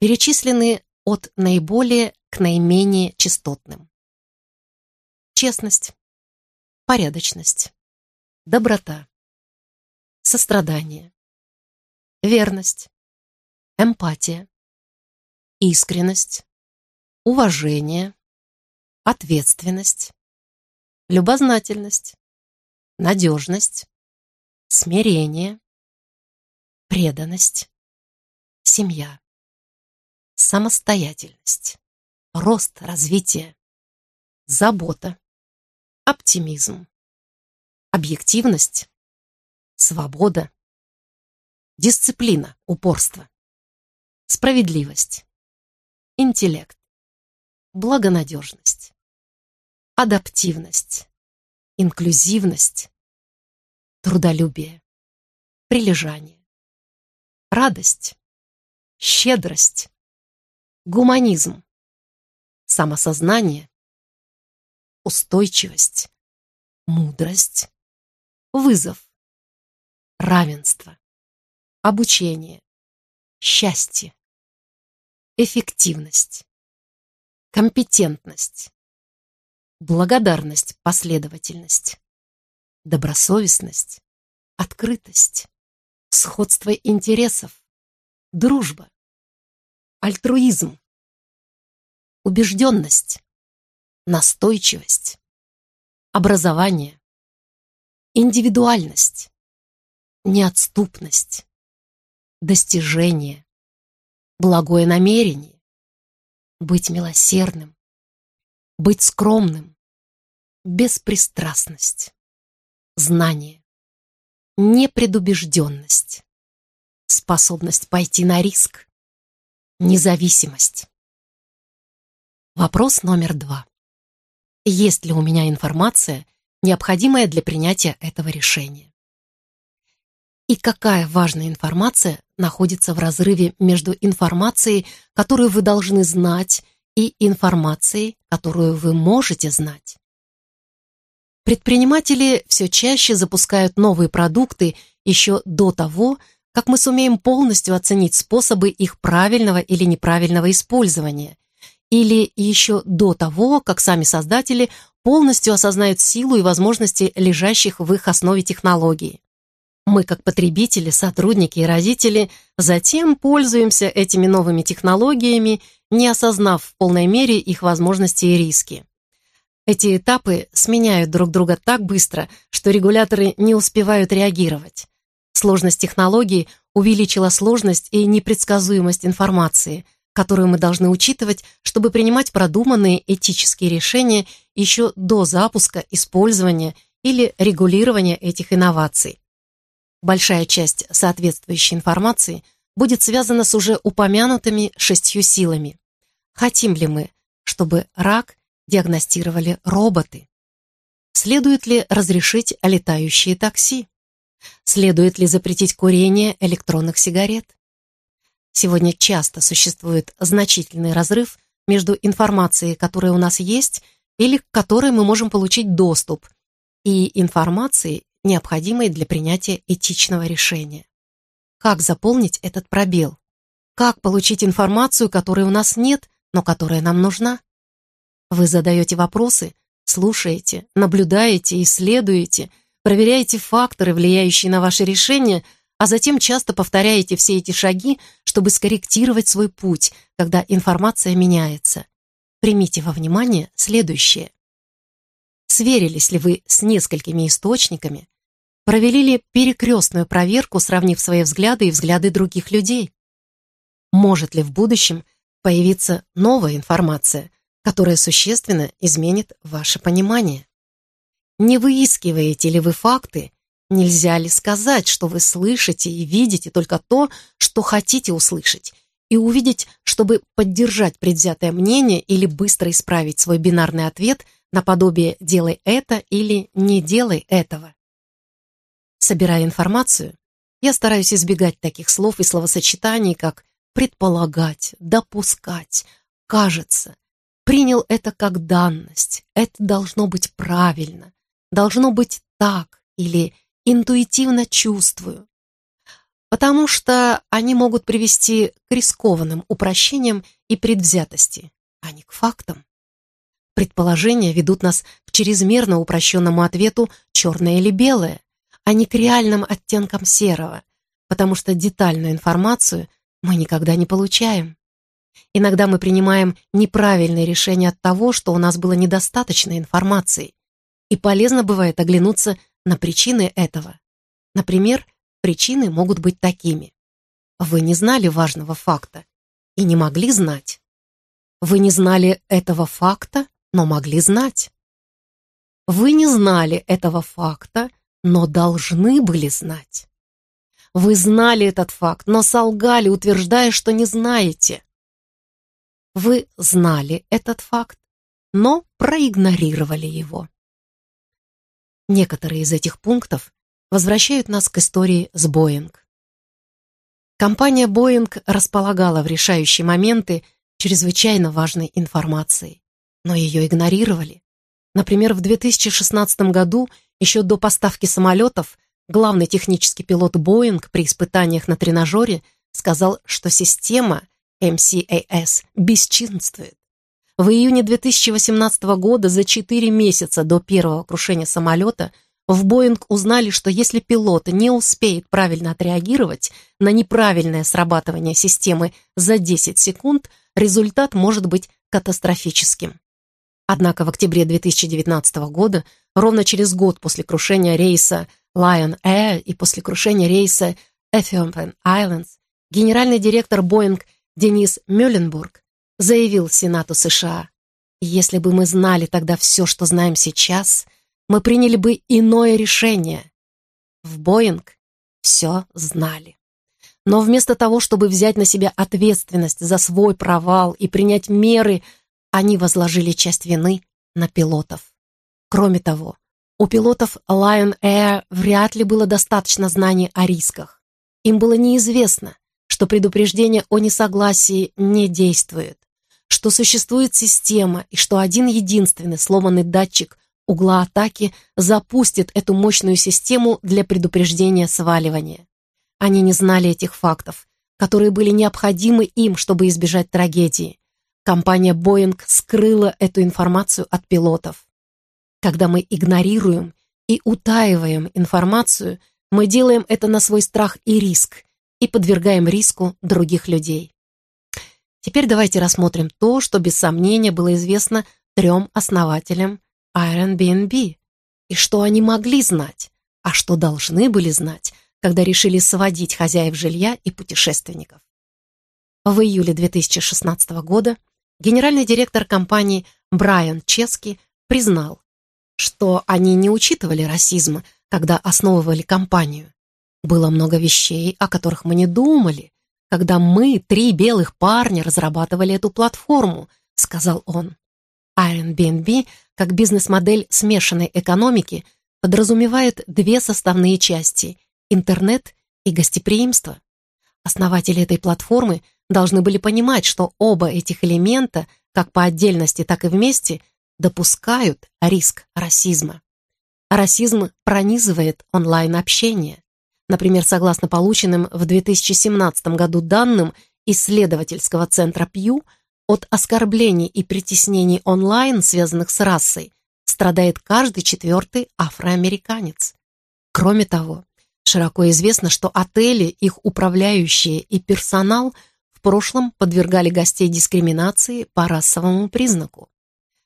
перечислены от наиболее к наименее частотным. Честность, порядочность, доброта, сострадание, верность, эмпатия, искренность, уважение, ответственность, любознательность, надежность, смирение, преданность, семья самостоятельность, рост, развитие, забота, оптимизм, объективность, свобода, дисциплина, упорство, справедливость, интеллект, благонадежность, адаптивность, инклюзивность, трудолюбие, прилежание, радость, щедрость, Гуманизм. Самосознание. Устойчивость. Мудрость. Вызов. Равенство. Обучение. Счастье. Эффективность. Компетентность. Благодарность, последовательность. Добросовестность. Открытость. Сходство интересов. Дружба Альтруизм, убежденность, настойчивость, образование, индивидуальность, неотступность, достижение, благое намерение, быть милосердным, быть скромным, беспристрастность, знание, непредубежденность, способность пойти на риск, Независимость. Вопрос номер два. Есть ли у меня информация, необходимая для принятия этого решения? И какая важная информация находится в разрыве между информацией, которую вы должны знать, и информацией, которую вы можете знать? Предприниматели все чаще запускают новые продукты еще до того, как мы сумеем полностью оценить способы их правильного или неправильного использования, или еще до того, как сами создатели полностью осознают силу и возможности лежащих в их основе технологий. Мы, как потребители, сотрудники и родители, затем пользуемся этими новыми технологиями, не осознав в полной мере их возможности и риски. Эти этапы сменяют друг друга так быстро, что регуляторы не успевают реагировать. Сложность технологий увеличила сложность и непредсказуемость информации, которую мы должны учитывать, чтобы принимать продуманные этические решения еще до запуска, использования или регулирования этих инноваций. Большая часть соответствующей информации будет связана с уже упомянутыми шестью силами. Хотим ли мы, чтобы рак диагностировали роботы? Следует ли разрешить летающие такси? Следует ли запретить курение электронных сигарет? Сегодня часто существует значительный разрыв между информацией, которая у нас есть, или к которой мы можем получить доступ, и информацией, необходимой для принятия этичного решения. Как заполнить этот пробел? Как получить информацию, которой у нас нет, но которая нам нужна? Вы задаете вопросы, слушаете, наблюдаете, исследуете – проверяете факторы, влияющие на ваши решения, а затем часто повторяете все эти шаги, чтобы скорректировать свой путь, когда информация меняется. Примите во внимание следующее. Сверились ли вы с несколькими источниками? Провели ли перекрестную проверку, сравнив свои взгляды и взгляды других людей? Может ли в будущем появиться новая информация, которая существенно изменит ваше понимание? Не выискиваете ли вы факты? Нельзя ли сказать, что вы слышите и видите только то, что хотите услышать, и увидеть, чтобы поддержать предвзятое мнение или быстро исправить свой бинарный ответ наподобие «делай это» или «не делай этого»? Собирая информацию, я стараюсь избегать таких слов и словосочетаний, как «предполагать», «допускать», «кажется», «принял это как данность», «это должно быть правильно», должно быть так или интуитивно чувствую, потому что они могут привести к рискованным упрощениям и предвзятости, а не к фактам. Предположения ведут нас к чрезмерно упрощенному ответу «черное или белое», а не к реальным оттенкам серого, потому что детальную информацию мы никогда не получаем. Иногда мы принимаем неправильные решения от того, что у нас было недостаточно информации, и полезно бывает оглянуться на причины этого. Например, причины могут быть такими. Вы не знали важного факта и не могли знать. Вы не знали этого факта, но могли знать. Вы не знали этого факта, но должны были знать. Вы знали этот факт, но солгали, утверждая, что не знаете. Вы знали этот факт, но проигнорировали его. Некоторые из этих пунктов возвращают нас к истории с Боинг. Компания Боинг располагала в решающие моменты чрезвычайно важной информацией, но ее игнорировали. Например, в 2016 году, еще до поставки самолетов, главный технический пилот Боинг при испытаниях на тренажере сказал, что система MCAS бесчинствует в июне 2018 года, за 4 месяца до первого крушения самолета, в Боинг узнали, что если пилот не успеет правильно отреагировать на неправильное срабатывание системы за 10 секунд, результат может быть катастрофическим. Однако в октябре 2019 года, ровно через год после крушения рейса Lion Air и после крушения рейса Ethiopian Islands, генеральный директор Боинг Денис Мюлленбург заявил Сенату США. «Если бы мы знали тогда все, что знаем сейчас, мы приняли бы иное решение». В Боинг все знали. Но вместо того, чтобы взять на себя ответственность за свой провал и принять меры, они возложили часть вины на пилотов. Кроме того, у пилотов Lion Air вряд ли было достаточно знаний о рисках. Им было неизвестно, что предупреждение о несогласии не действует, что существует система и что один единственный сломанный датчик угла атаки запустит эту мощную систему для предупреждения сваливания. Они не знали этих фактов, которые были необходимы им, чтобы избежать трагедии. Компания «Боинг» скрыла эту информацию от пилотов. Когда мы игнорируем и утаиваем информацию, мы делаем это на свой страх и риск и подвергаем риску других людей. Теперь давайте рассмотрим то, что без сомнения было известно трем основателям Airbnb. И что они могли знать, а что должны были знать, когда решили сводить хозяев жилья и путешественников. В июле 2016 года генеральный директор компании Брайан Чески признал, что они не учитывали расизма, когда основывали компанию. Было много вещей, о которых мы не думали, когда мы, три белых парня, разрабатывали эту платформу», — сказал он. Airbnb, как бизнес-модель смешанной экономики, подразумевает две составные части — интернет и гостеприимство. Основатели этой платформы должны были понимать, что оба этих элемента, как по отдельности, так и вместе, допускают риск расизма. Расизм пронизывает онлайн-общение. Например, согласно полученным в 2017 году данным исследовательского центра Пью, от оскорблений и притеснений онлайн, связанных с расой, страдает каждый четвертый афроамериканец. Кроме того, широко известно, что отели, их управляющие и персонал в прошлом подвергали гостей дискриминации по расовому признаку.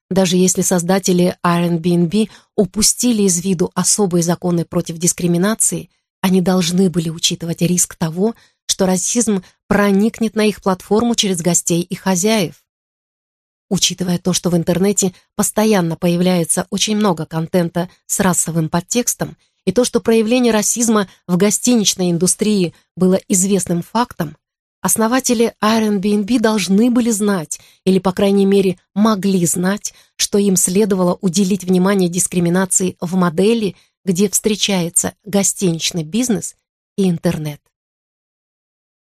Даже если создатели Airbnb упустили из виду особые законы против дискриминации – они должны были учитывать риск того, что расизм проникнет на их платформу через гостей и хозяев. Учитывая то, что в интернете постоянно появляется очень много контента с расовым подтекстом, и то, что проявление расизма в гостиничной индустрии было известным фактом, основатели Airbnb должны были знать, или, по крайней мере, могли знать, что им следовало уделить внимание дискриминации в модели – где встречается гостиничный бизнес и интернет.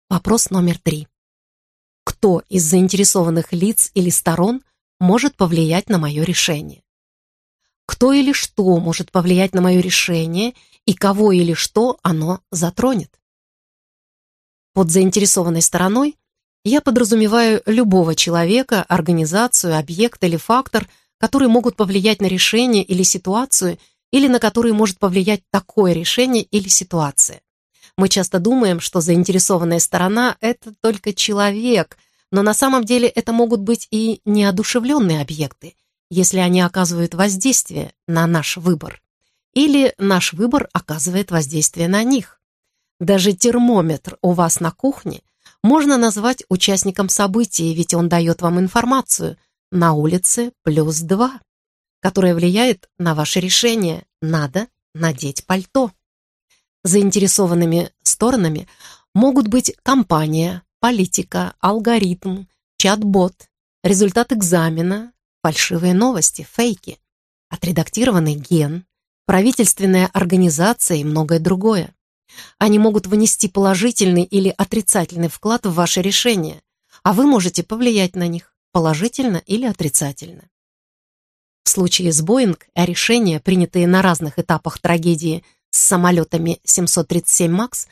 Вопрос номер три. Кто из заинтересованных лиц или сторон может повлиять на мое решение? Кто или что может повлиять на мое решение и кого или что оно затронет? Под заинтересованной стороной я подразумеваю любого человека, организацию, объект или фактор, которые могут повлиять на решение или ситуацию – или на которые может повлиять такое решение или ситуация. Мы часто думаем, что заинтересованная сторона – это только человек, но на самом деле это могут быть и неодушевленные объекты, если они оказывают воздействие на наш выбор. Или наш выбор оказывает воздействие на них. Даже термометр у вас на кухне можно назвать участником события, ведь он дает вам информацию. На улице плюс два которое влияет на ваше решение, надо надеть пальто. Заинтересованными сторонами могут быть компания, политика, алгоритм, чат-бот, результат экзамена, фальшивые новости, фейки, отредактированный ген, правительственная организация и многое другое. Они могут внести положительный или отрицательный вклад в ваше решение, а вы можете повлиять на них положительно или отрицательно. В случае с «Боинг» решения, принятые на разных этапах трагедии с самолетами 737 «Макс»,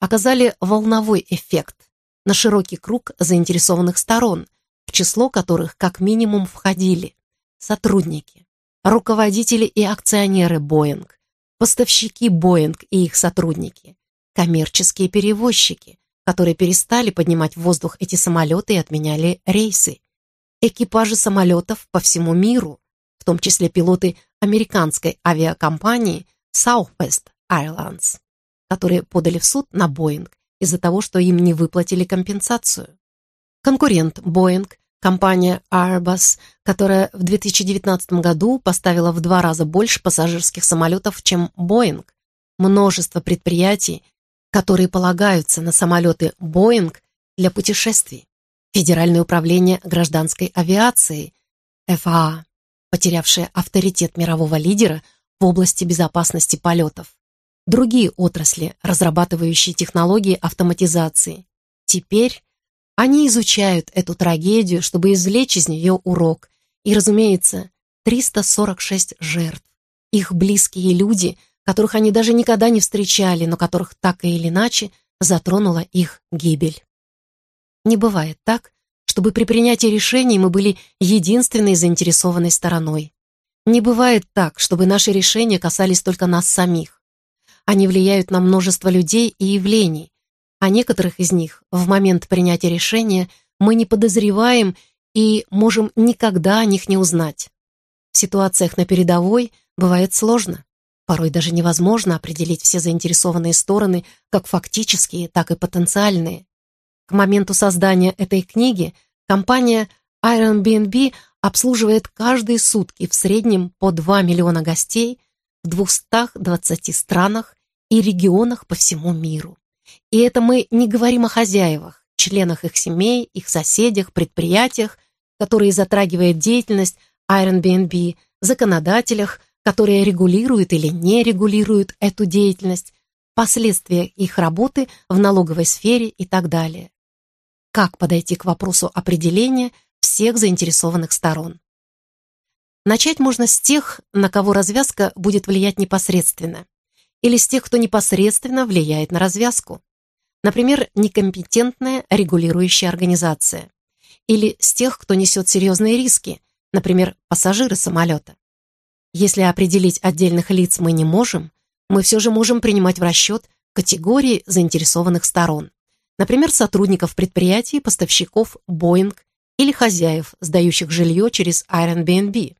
оказали волновой эффект на широкий круг заинтересованных сторон, в число которых как минимум входили сотрудники, руководители и акционеры «Боинг», поставщики «Боинг» и их сотрудники, коммерческие перевозчики, которые перестали поднимать в воздух эти самолеты и отменяли рейсы, экипажи самолетов по всему миру, в том числе пилоты американской авиакомпании Southwest Airlines, которые подали в суд на Боинг из-за того, что им не выплатили компенсацию. Конкурент Boeing, компания Airbus, которая в 2019 году поставила в два раза больше пассажирских самолетов, чем Boeing. Множество предприятий, которые полагаются на самолеты Boeing для путешествий. Федеральное управление гражданской авиации, ФАА, потерявшая авторитет мирового лидера в области безопасности полетов. Другие отрасли, разрабатывающие технологии автоматизации. Теперь они изучают эту трагедию, чтобы извлечь из нее урок. И, разумеется, 346 жертв. Их близкие люди, которых они даже никогда не встречали, но которых так или иначе затронула их гибель. Не бывает так, чтобы при принятии решений мы были единственной заинтересованной стороной. Не бывает так, чтобы наши решения касались только нас самих. Они влияют на множество людей и явлений, а некоторых из них в момент принятия решения мы не подозреваем и можем никогда о них не узнать. В ситуациях на передовой бывает сложно. Порой даже невозможно определить все заинтересованные стороны, как фактические, так и потенциальные. К моменту создания этой книги компания Airbnb обслуживает каждые сутки в среднем по 2 миллиона гостей в 220 странах и регионах по всему миру. И это мы не говорим о хозяевах, членах их семей, их соседях, предприятиях, которые затрагивают деятельность Airbnb, законодателях, которые регулируют или не регулируют эту деятельность, последствия их работы в налоговой сфере и так далее как подойти к вопросу определения всех заинтересованных сторон. Начать можно с тех, на кого развязка будет влиять непосредственно, или с тех, кто непосредственно влияет на развязку, например, некомпетентная регулирующая организация, или с тех, кто несет серьезные риски, например, пассажиры самолета. Если определить отдельных лиц мы не можем, мы все же можем принимать в расчет категории заинтересованных сторон например, сотрудников предприятий, поставщиков Boeing или хозяев, сдающих жилье через Airbnb.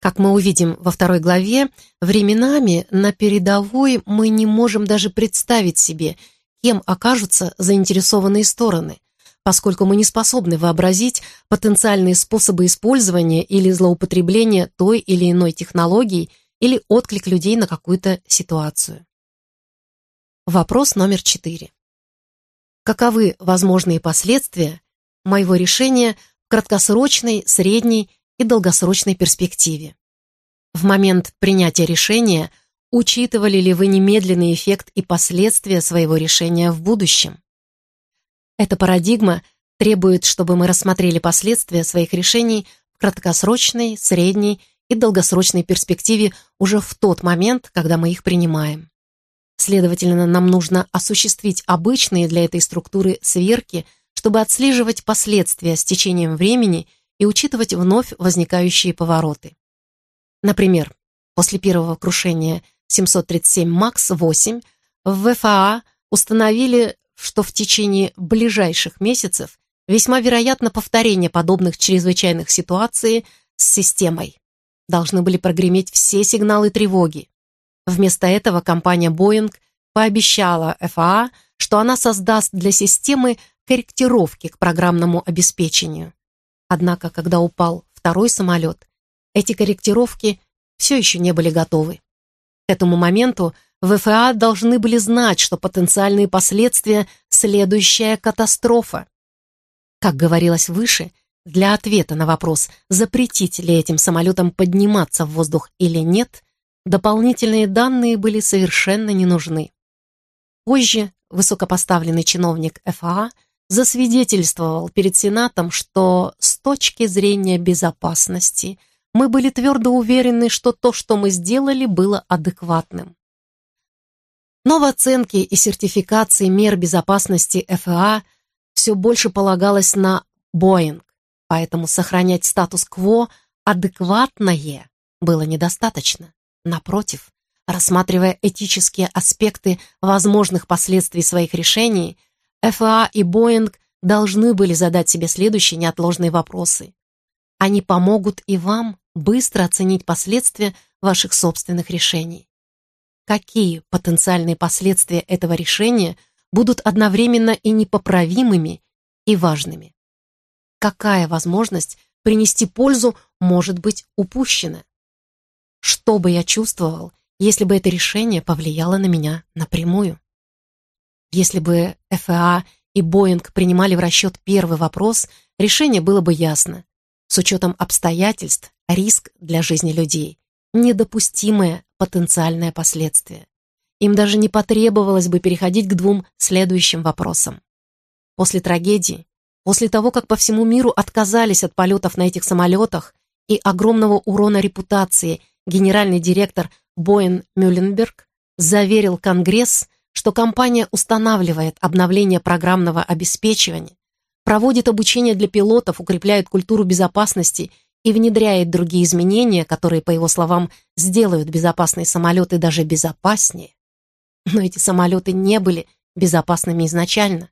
Как мы увидим во второй главе, временами на передовой мы не можем даже представить себе, кем окажутся заинтересованные стороны, поскольку мы не способны вообразить потенциальные способы использования или злоупотребления той или иной технологией или отклик людей на какую-то ситуацию. Вопрос номер четыре каковы возможные последствия моего решения в краткосрочной, средней и долгосрочной перспективе. В момент принятия решения учитывали ли вы немедленный эффект и последствия своего решения в будущем? Эта парадигма требует, чтобы мы рассмотрели последствия своих решений в краткосрочной, средней и долгосрочной перспективе уже в тот момент, когда мы их принимаем. Следовательно, нам нужно осуществить обычные для этой структуры сверки, чтобы отслеживать последствия с течением времени и учитывать вновь возникающие повороты. Например, после первого крушения 737 Max 8 в ВФА установили, что в течение ближайших месяцев весьма вероятно повторение подобных чрезвычайных ситуаций с системой. Должны были прогреметь все сигналы тревоги. Вместо этого компания Boeing пообещала FAA, что она создаст для системы корректировки к программному обеспечению. Однако, когда упал второй самолет, эти корректировки все еще не были готовы. К этому моменту в ФА должны были знать, что потенциальные последствия – следующая катастрофа. Как говорилось выше, для ответа на вопрос, запретить ли этим самолетам подниматься в воздух или нет – дополнительные данные были совершенно не нужны. Позже высокопоставленный чиновник ФАА засвидетельствовал перед Сенатом, что с точки зрения безопасности мы были твердо уверены, что то, что мы сделали, было адекватным. Но в оценке и сертификации мер безопасности ФАА все больше полагалось на Боинг, поэтому сохранять статус-кво адекватное было недостаточно. Напротив, рассматривая этические аспекты возможных последствий своих решений, ФАА и Боинг должны были задать себе следующие неотложные вопросы. Они помогут и вам быстро оценить последствия ваших собственных решений. Какие потенциальные последствия этого решения будут одновременно и непоправимыми, и важными? Какая возможность принести пользу может быть упущена? Что бы я чувствовал, если бы это решение повлияло на меня напрямую. Если бы ФА и Боинг принимали в расчет первый вопрос, решение было бы ясно. С учетом обстоятельств, риск для жизни людей, недопустимое потенциальное последствие. Им даже не потребовалось бы переходить к двум следующим вопросам. После трагедии, после того, как по всему миру отказались от полетов на этих самолетах и огромного урона репутации генеральный директор Боин Мюлленберг заверил Конгресс, что компания устанавливает обновление программного обеспечивания, проводит обучение для пилотов, укрепляет культуру безопасности и внедряет другие изменения, которые, по его словам, сделают безопасные самолеты даже безопаснее. Но эти самолеты не были безопасными изначально.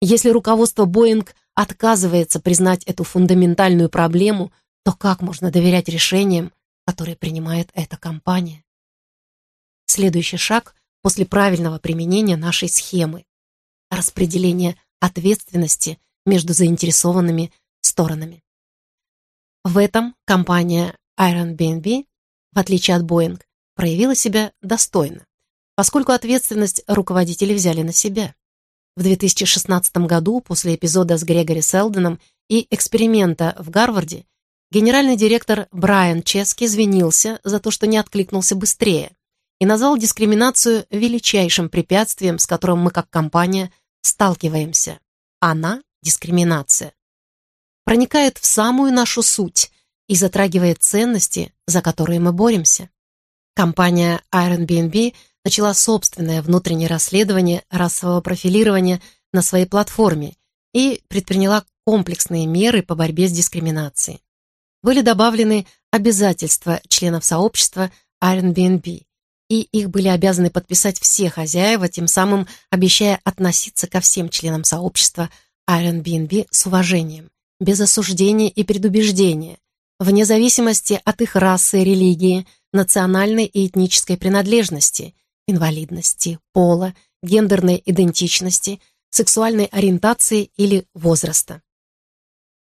Если руководство «Боинг» отказывается признать эту фундаментальную проблему, то как можно доверять решениям, которое принимает эта компания. Следующий шаг после правильного применения нашей схемы – распределение ответственности между заинтересованными сторонами. В этом компания Airbnb, в отличие от Boeing, проявила себя достойно, поскольку ответственность руководители взяли на себя. В 2016 году, после эпизода с Грегори Селдоном и эксперимента в Гарварде, Генеральный директор Брайан Чески извинился за то, что не откликнулся быстрее и назвал дискриминацию величайшим препятствием, с которым мы как компания сталкиваемся. Она – дискриминация. Проникает в самую нашу суть и затрагивает ценности, за которые мы боремся. Компания Airbnb начала собственное внутреннее расследование расового профилирования на своей платформе и предприняла комплексные меры по борьбе с дискриминацией были добавлены обязательства членов сообщества Airbnb, и их были обязаны подписать все хозяева, тем самым обещая относиться ко всем членам сообщества Airbnb с уважением, без осуждения и предубеждения, вне зависимости от их расы, религии, национальной и этнической принадлежности, инвалидности, пола, гендерной идентичности, сексуальной ориентации или возраста.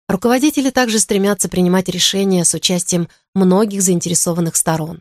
Руководители также стремятся принимать решения с участием многих заинтересованных сторон.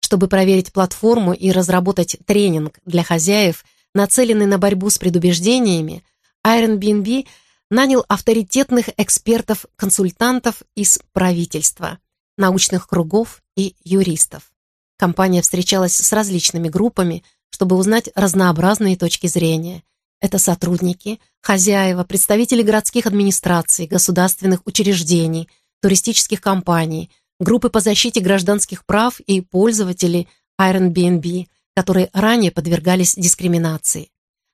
Чтобы проверить платформу и разработать тренинг для хозяев, нацеленный на борьбу с предубеждениями, Airbnb нанял авторитетных экспертов-консультантов из правительства, научных кругов и юристов. Компания встречалась с различными группами, чтобы узнать разнообразные точки зрения, это сотрудники, хозяева, представители городских администраций, государственных учреждений, туристических компаний, группы по защите гражданских прав и пользователи Airbnb, которые ранее подвергались дискриминации.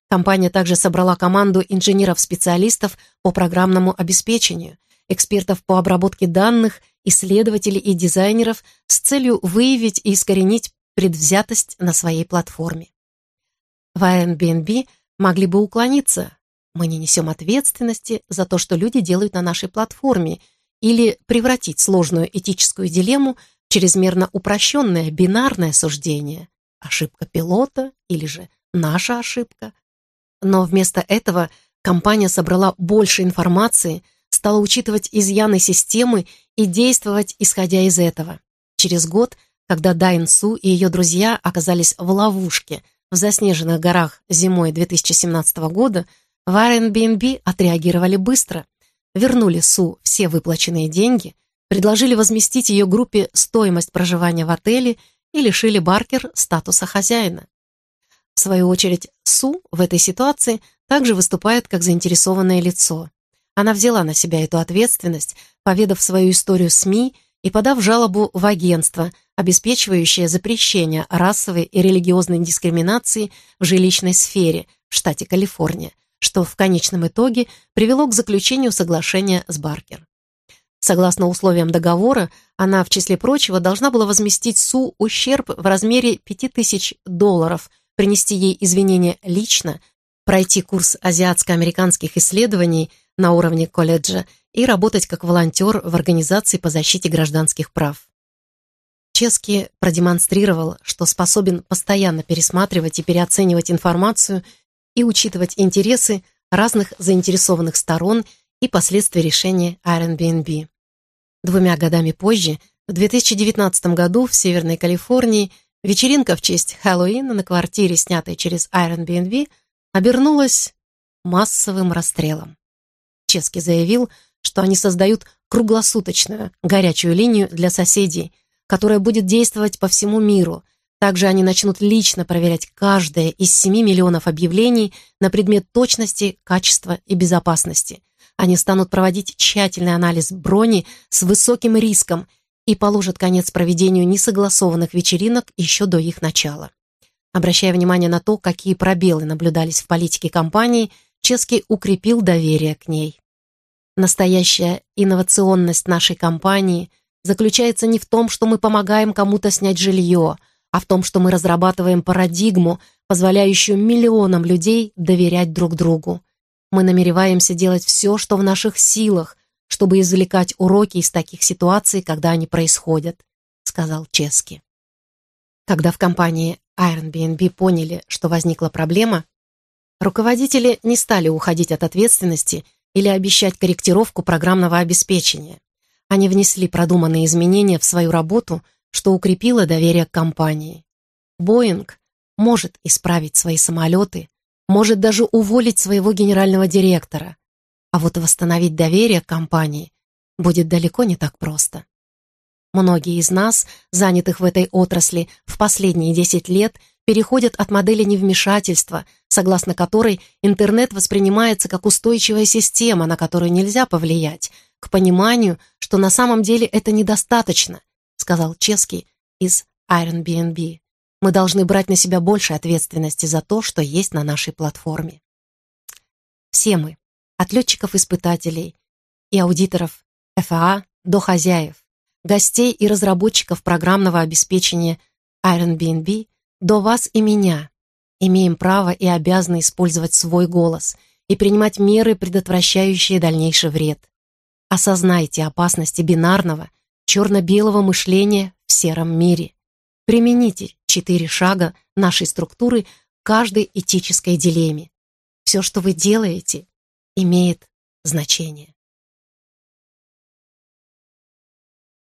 Компания также собрала команду инженеров-специалистов по программному обеспечению, экспертов по обработке данных, исследователей и дизайнеров с целью выявить и искоренить предвзятость на своей платформе. В Airbnb могли бы уклониться. Мы не несем ответственности за то, что люди делают на нашей платформе, или превратить сложную этическую дилемму в чрезмерно упрощенное бинарное суждение «ошибка пилота» или же «наша ошибка». Но вместо этого компания собрала больше информации, стала учитывать изъяны системы и действовать, исходя из этого. Через год, когда Дайн Су и ее друзья оказались в ловушке – в заснеженных горах зимой 2017 года в Airbnb отреагировали быстро, вернули Су все выплаченные деньги, предложили возместить ее группе стоимость проживания в отеле и лишили Баркер статуса хозяина. В свою очередь, Су в этой ситуации также выступает как заинтересованное лицо. Она взяла на себя эту ответственность, поведав свою историю СМИ и подав жалобу в агентство, обеспечивающее запрещение расовой и религиозной дискриминации в жилищной сфере в штате Калифорния, что в конечном итоге привело к заключению соглашения с Баркер. Согласно условиям договора, она, в числе прочего, должна была возместить Су ущерб в размере 5000 долларов, принести ей извинения лично, пройти курс азиатско-американских исследований на уровне колледжа и работать как волонтер в Организации по защите гражданских прав. Чески продемонстрировал, что способен постоянно пересматривать и переоценивать информацию и учитывать интересы разных заинтересованных сторон и последствия решения Airbnb. Двумя годами позже, в 2019 году в Северной Калифорнии вечеринка в честь Хэллоуина на квартире, снятой через Airbnb, обернулась массовым расстрелом. Чески заявил, что они создают круглосуточную горячую линию для соседей, которая будет действовать по всему миру. Также они начнут лично проверять каждое из 7 миллионов объявлений на предмет точности, качества и безопасности. Они станут проводить тщательный анализ брони с высоким риском и положат конец проведению несогласованных вечеринок еще до их начала. Обращая внимание на то, какие пробелы наблюдались в политике компании, Чески укрепил доверие к ней. Настоящая инновационность нашей компании заключается не в том, что мы помогаем кому-то снять жилье, а в том, что мы разрабатываем парадигму, позволяющую миллионам людей доверять друг другу. Мы намереваемся делать все, что в наших силах, чтобы извлекать уроки из таких ситуаций, когда они происходят», — сказал Чески. Когда в компании Airbnb поняли, что возникла проблема, руководители не стали уходить от ответственности или обещать корректировку программного обеспечения. Они внесли продуманные изменения в свою работу, что укрепило доверие к компании. Боинг может исправить свои самолеты, может даже уволить своего генерального директора. А вот восстановить доверие к компании будет далеко не так просто. Многие из нас, занятых в этой отрасли в последние 10 лет, переходят от модели невмешательства, согласно которой интернет воспринимается как устойчивая система, на которую нельзя повлиять, к пониманию, что на самом деле это недостаточно, сказал Чески из Airbnb. Мы должны брать на себя больше ответственности за то, что есть на нашей платформе. Все мы, от летчиков-испытателей и аудиторов ФАА до хозяев, гостей и разработчиков программного обеспечения Airbnb до вас и меня, имеем право и обязаны использовать свой голос и принимать меры, предотвращающие дальнейший вред. Осознайте опасности бинарного, черно-белого мышления в сером мире. Примените четыре шага нашей структуры каждой этической дилемме. Все, что вы делаете, имеет значение.